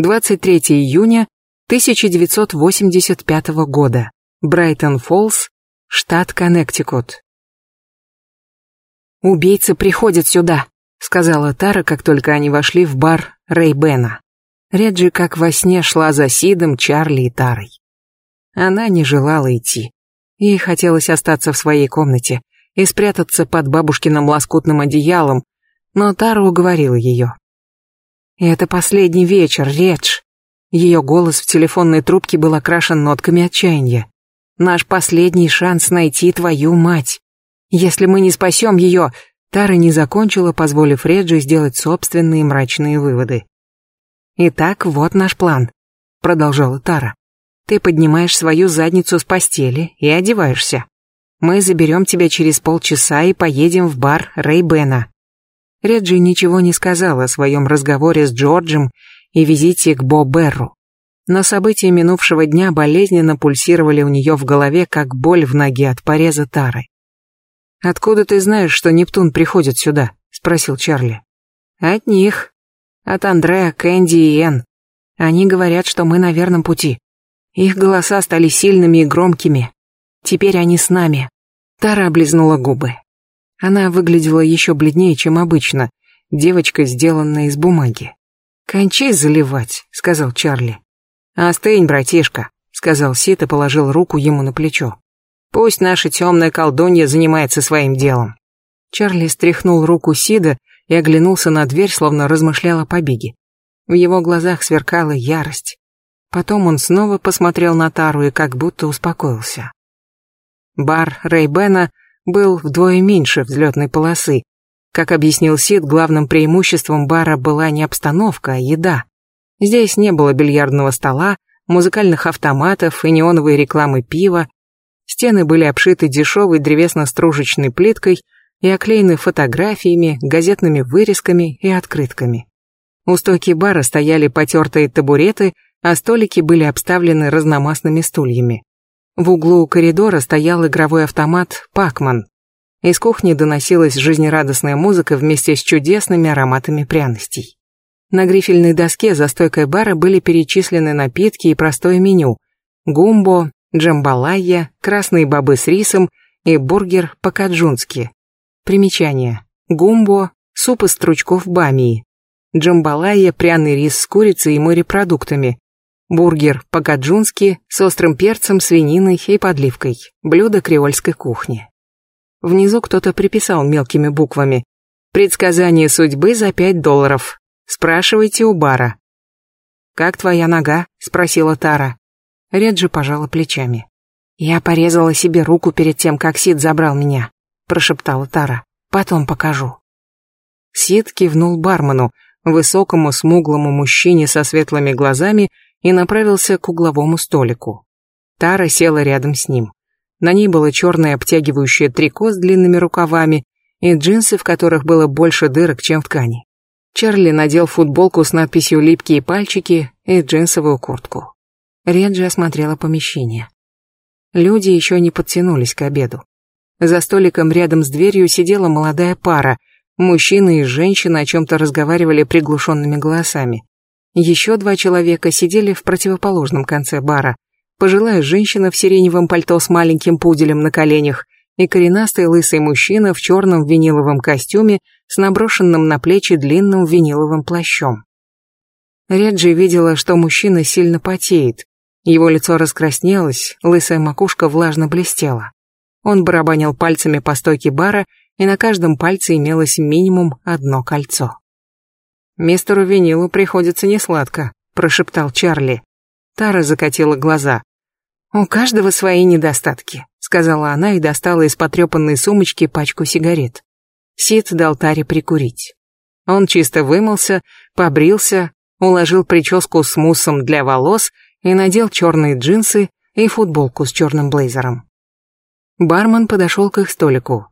23 июня 1985 года. Брайтон-Фоллс, штат Коннектикут. «Убийца приходит сюда», — сказала Тара, как только они вошли в бар Рэй Бена. Реджи как во сне шла за Сидом, Чарли и Тарой. Она не желала идти. Ей хотелось остаться в своей комнате и спрятаться под бабушкиным лоскутным одеялом, но Тара уговорила ее. «Это последний вечер, Редж». Ее голос в телефонной трубке был окрашен нотками отчаяния. «Наш последний шанс найти твою мать. Если мы не спасем ее...» Тара не закончила, позволив Реджи сделать собственные мрачные выводы. «Итак, вот наш план», — продолжала Тара. «Ты поднимаешь свою задницу с постели и одеваешься. Мы заберем тебя через полчаса и поедем в бар Рейбена. Реджи ничего не сказала о своем разговоре с Джорджем и визите к Бо Берру. Но события минувшего дня болезненно пульсировали у нее в голове, как боль в ноге от пореза Тары. «Откуда ты знаешь, что Нептун приходит сюда?» — спросил Чарли. «От них. От Андреа, Кэнди и Энн. Они говорят, что мы на верном пути. Их голоса стали сильными и громкими. Теперь они с нами». Тара облизнула губы. Она выглядела еще бледнее, чем обычно, девочка, сделанная из бумаги. «Кончай заливать», — сказал Чарли. «Остынь, братишка», — сказал Сит и положил руку ему на плечо. «Пусть наша темная колдунья занимается своим делом». Чарли стряхнул руку Сида и оглянулся на дверь, словно размышлял о побеге. В его глазах сверкала ярость. Потом он снова посмотрел на Тару и как будто успокоился. Бар Рейбена был вдвое меньше взлетной полосы. Как объяснил Сид, главным преимуществом бара была не обстановка, а еда. Здесь не было бильярдного стола, музыкальных автоматов и неоновой рекламы пива. Стены были обшиты дешевой древесно-стружечной плиткой и оклеены фотографиями, газетными вырезками и открытками. У стойки бара стояли потертые табуреты, а столики были обставлены разномастными стульями. В углу коридора стоял игровой автомат «Пакман». Из кухни доносилась жизнерадостная музыка вместе с чудесными ароматами пряностей. На грифельной доске за стойкой бара были перечислены напитки и простое меню. Гумбо, джамбалайя, красные бобы с рисом и бургер по-каджунски. Примечание. Гумбо – суп из стручков бамии. Джамбалайя – пряный рис с курицей и морепродуктами. Бургер по-гаджунски с острым перцем, свининой и подливкой. Блюдо креольской кухни. Внизу кто-то приписал мелкими буквами. Предсказание судьбы за пять долларов. Спрашивайте у бара. «Как твоя нога?» — спросила Тара. Реджи пожала плечами. «Я порезала себе руку перед тем, как Сид забрал меня», — прошептала Тара. «Потом покажу». Сид кивнул бармену, высокому смуглому мужчине со светлыми глазами и направился к угловому столику. Тара села рядом с ним. На ней было черное обтягивающее трико с длинными рукавами и джинсы, в которых было больше дырок, чем в ткани. Чарли надел футболку с надписью «Липкие пальчики» и джинсовую куртку. Реджи осмотрела помещение. Люди еще не подтянулись к обеду. За столиком рядом с дверью сидела молодая пара. Мужчина и женщина о чем-то разговаривали приглушенными голосами. Еще два человека сидели в противоположном конце бара. Пожилая женщина в сиреневом пальто с маленьким пуделем на коленях и коренастый лысый мужчина в черном виниловом костюме с наброшенным на плечи длинным виниловым плащом. Реджи видела, что мужчина сильно потеет. Его лицо раскраснелось, лысая макушка влажно блестела. Он барабанил пальцами по стойке бара, и на каждом пальце имелось минимум одно кольцо. «Мистеру Винилу приходится несладко», — прошептал Чарли. Тара закатила глаза. «У каждого свои недостатки», — сказала она и достала из потрепанной сумочки пачку сигарет. Сид дал Таре прикурить. Он чисто вымылся, побрился, уложил прическу с муссом для волос и надел черные джинсы и футболку с черным блейзером. Бармен подошел к их столику.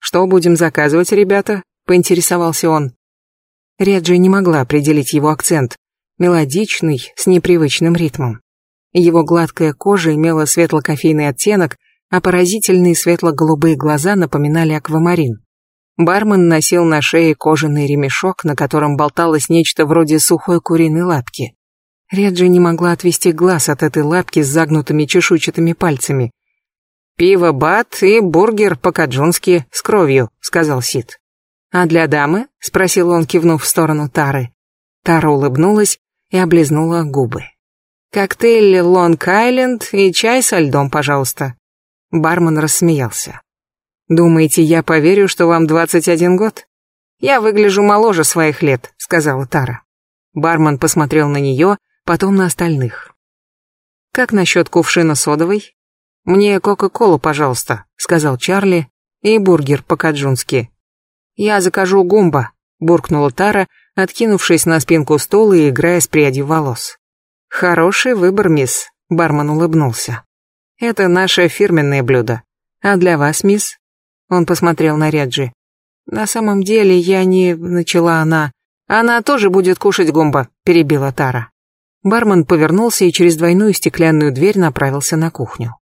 «Что будем заказывать, ребята?» — поинтересовался он. Реджи не могла определить его акцент, мелодичный, с непривычным ритмом. Его гладкая кожа имела светло-кофейный оттенок, а поразительные светло-голубые глаза напоминали аквамарин. Бармен носил на шее кожаный ремешок, на котором болталось нечто вроде сухой куриной лапки. Реджи не могла отвести глаз от этой лапки с загнутыми чешуйчатыми пальцами. «Пиво бат и бургер по-каджунски с кровью», — сказал Сид. «А для дамы?» — спросил он, кивнув в сторону Тары. Тара улыбнулась и облизнула губы. «Коктейль Лонг-Айленд и чай со льдом, пожалуйста». Бармен рассмеялся. «Думаете, я поверю, что вам 21 год?» «Я выгляжу моложе своих лет», — сказала Тара. Бармен посмотрел на нее, потом на остальных. «Как насчет кувшина содовой?» «Мне Кока-Колу, пожалуйста», — сказал Чарли, «и бургер по-каджунски». «Я закажу гумба», — буркнула Тара, откинувшись на спинку стула и играя с прядью волос. «Хороший выбор, мисс», — бармен улыбнулся. «Это наше фирменное блюдо. А для вас, мисс?» Он посмотрел на Реджи. «На самом деле я не...» — начала она. «Она тоже будет кушать гумба», — перебила Тара. Бармен повернулся и через двойную стеклянную дверь направился на кухню.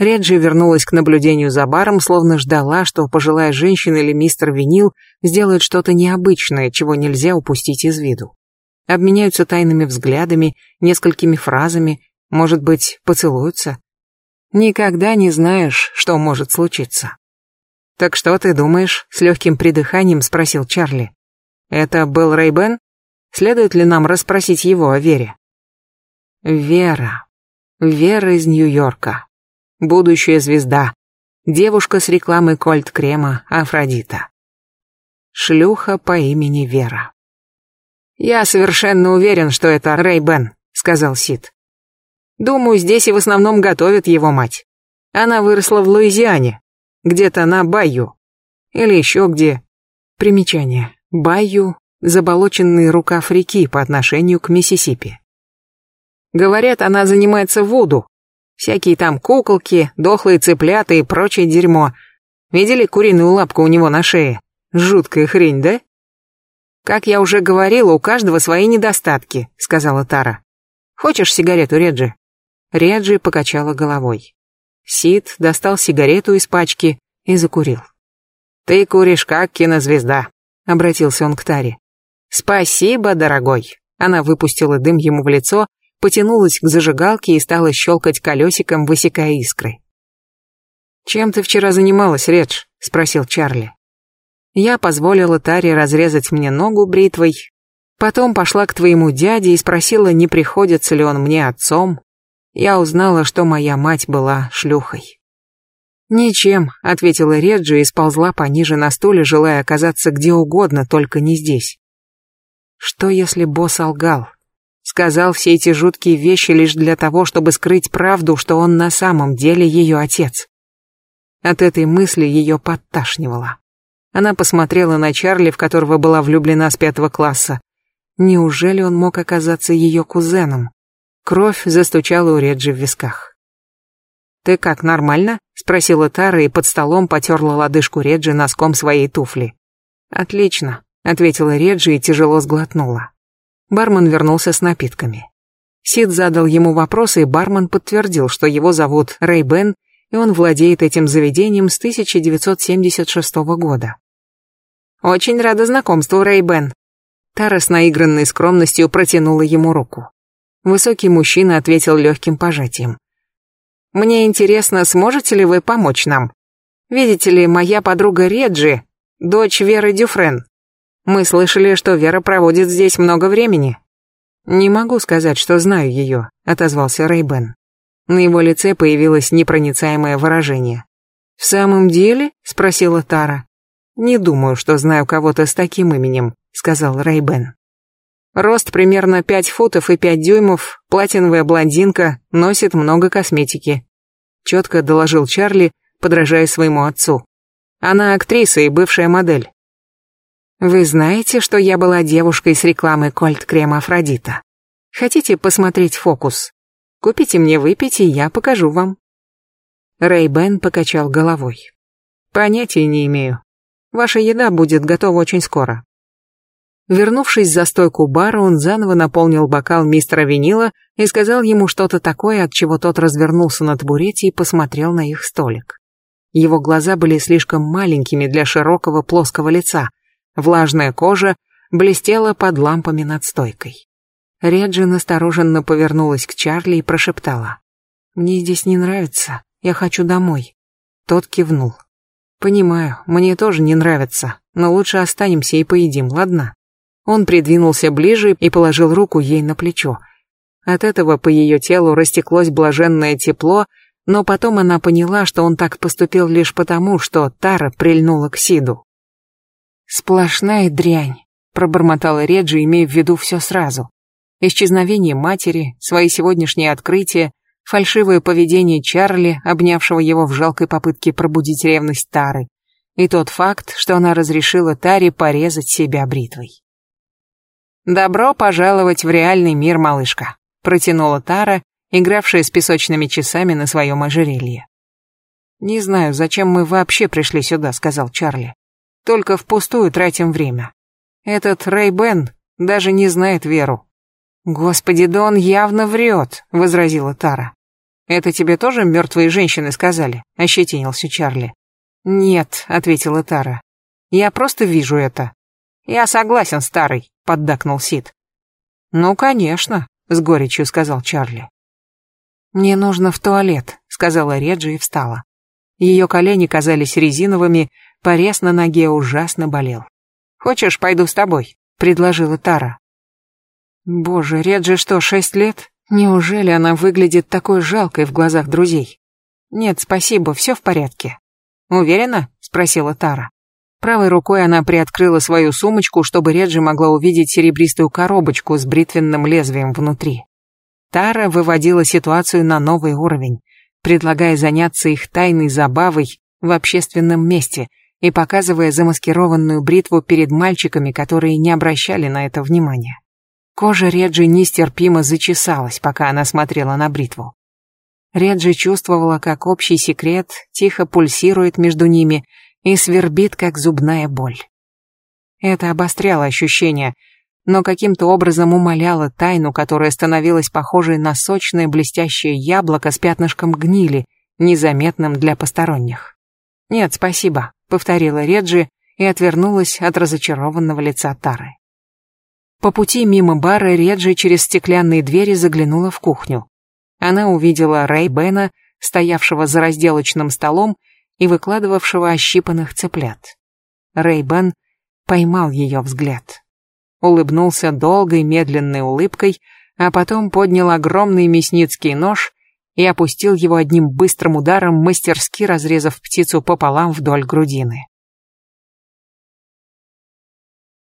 Реджи вернулась к наблюдению за баром, словно ждала, что пожилая женщина или мистер Винил сделают что-то необычное, чего нельзя упустить из виду. Обменяются тайными взглядами, несколькими фразами, может быть, поцелуются. Никогда не знаешь, что может случиться. «Так что ты думаешь?» — с легким придыханием спросил Чарли. «Это был Рейбен? Следует ли нам расспросить его о Вере?» «Вера. Вера из Нью-Йорка будущая звезда, девушка с рекламы кольт-крема Афродита. Шлюха по имени Вера. «Я совершенно уверен, что это Рэй Бен», — сказал Сид. «Думаю, здесь и в основном готовит его мать. Она выросла в Луизиане, где-то на Байю. Или еще где. Примечание. Байю — заболоченный рукав реки по отношению к Миссисипи. Говорят, она занимается вуду, Всякие там куколки, дохлые цыплята и прочее дерьмо. Видели куриную лапку у него на шее? Жуткая хрень, да? Как я уже говорила, у каждого свои недостатки, сказала Тара. Хочешь сигарету, Реджи? Реджи покачала головой. Сид достал сигарету из пачки и закурил. «Ты куришь как кинозвезда», — обратился он к Таре. «Спасибо, дорогой». Она выпустила дым ему в лицо, потянулась к зажигалке и стала щелкать колесиком, высекая искры. «Чем ты вчера занималась, Редж?» — спросил Чарли. Я позволила Таре разрезать мне ногу бритвой, потом пошла к твоему дяде и спросила, не приходится ли он мне отцом. Я узнала, что моя мать была шлюхой. «Ничем», — ответила Реджи и сползла пониже на стуле, желая оказаться где угодно, только не здесь. Что если босс лгал? Сказал все эти жуткие вещи лишь для того, чтобы скрыть правду, что он на самом деле ее отец. От этой мысли ее подташнивало. Она посмотрела на Чарли, в которого была влюблена с пятого класса. Неужели он мог оказаться ее кузеном? Кровь застучала у Реджи в висках. «Ты как, нормально?» — спросила Тара и под столом потерла лодыжку Реджи носком своей туфли. «Отлично», — ответила Реджи и тяжело сглотнула. Бармен вернулся с напитками. Сид задал ему вопросы, и бармен подтвердил, что его зовут Рэй Бен, и он владеет этим заведением с 1976 года. «Очень рада знакомству, Рэй Бен». Тара с наигранной скромностью протянула ему руку. Высокий мужчина ответил легким пожатием. «Мне интересно, сможете ли вы помочь нам? Видите ли, моя подруга Реджи, дочь Веры Дюфрен, мы слышали, что Вера проводит здесь много времени. Не могу сказать, что знаю ее, отозвался Рейбен. На его лице появилось непроницаемое выражение. В самом деле? спросила Тара. Не думаю, что знаю кого-то с таким именем, сказал Рейбен. Рост примерно 5 футов и 5 дюймов, платиновая блондинка, носит много косметики. Четко доложил Чарли, подражая своему отцу. Она актриса и бывшая модель. Вы знаете, что я была девушкой с рекламы кольт-крема Афродита? Хотите посмотреть фокус? Купите мне выпить, и я покажу вам. Рэй Бен покачал головой. Понятия не имею. Ваша еда будет готова очень скоро. Вернувшись за стойку бара, он заново наполнил бокал мистера Винила и сказал ему что-то такое, от чего тот развернулся на табурете и посмотрел на их столик. Его глаза были слишком маленькими для широкого плоского лица, Влажная кожа блестела под лампами над стойкой. Реджи настороженно повернулась к Чарли и прошептала. «Мне здесь не нравится, я хочу домой». Тот кивнул. «Понимаю, мне тоже не нравится, но лучше останемся и поедим, ладно?» Он придвинулся ближе и положил руку ей на плечо. От этого по ее телу растеклось блаженное тепло, но потом она поняла, что он так поступил лишь потому, что Тара прильнула к Сиду. «Сплошная дрянь», — пробормотала Реджи, имея в виду все сразу. Исчезновение матери, свои сегодняшние открытия, фальшивое поведение Чарли, обнявшего его в жалкой попытке пробудить ревность Тары, и тот факт, что она разрешила Таре порезать себя бритвой. «Добро пожаловать в реальный мир, малышка», — протянула Тара, игравшая с песочными часами на своем ожерелье. «Не знаю, зачем мы вообще пришли сюда», — сказал Чарли. «Только впустую тратим время. Этот Рэй Бен даже не знает Веру». «Господи, да он явно врет», — возразила Тара. «Это тебе тоже мертвые женщины сказали?» — ощетинился Чарли. «Нет», — ответила Тара. «Я просто вижу это». «Я согласен, старый», — поддакнул Сид. «Ну, конечно», — с горечью сказал Чарли. «Мне нужно в туалет», — сказала Реджи и встала. Ее колени казались резиновыми, порез на ноге ужасно болел. «Хочешь, пойду с тобой?» — предложила Тара. Боже, Реджи что, шесть лет? Неужели она выглядит такой жалкой в глазах друзей? Нет, спасибо, все в порядке. Уверена? Спросила Тара. Правой рукой она приоткрыла свою сумочку, чтобы Реджи могла увидеть серебристую коробочку с бритвенным лезвием внутри. Тара выводила ситуацию на новый уровень, предлагая заняться их тайной забавой в общественном месте и показывая замаскированную бритву перед мальчиками, которые не обращали на это внимания. Кожа Реджи нестерпимо зачесалась, пока она смотрела на бритву. Реджи чувствовала, как общий секрет тихо пульсирует между ними и свербит, как зубная боль. Это обостряло ощущения, но каким-то образом умаляло тайну, которая становилась похожей на сочное блестящее яблоко с пятнышком гнили, незаметным для посторонних. «Нет, спасибо», — повторила Реджи и отвернулась от разочарованного лица Тары. По пути мимо бара Реджи через стеклянные двери заглянула в кухню. Она увидела Рэй Бена, стоявшего за разделочным столом и выкладывавшего ощипанных цыплят. Рэй Бен поймал ее взгляд улыбнулся долгой медленной улыбкой, а потом поднял огромный мясницкий нож и опустил его одним быстрым ударом, мастерски разрезав птицу пополам вдоль грудины.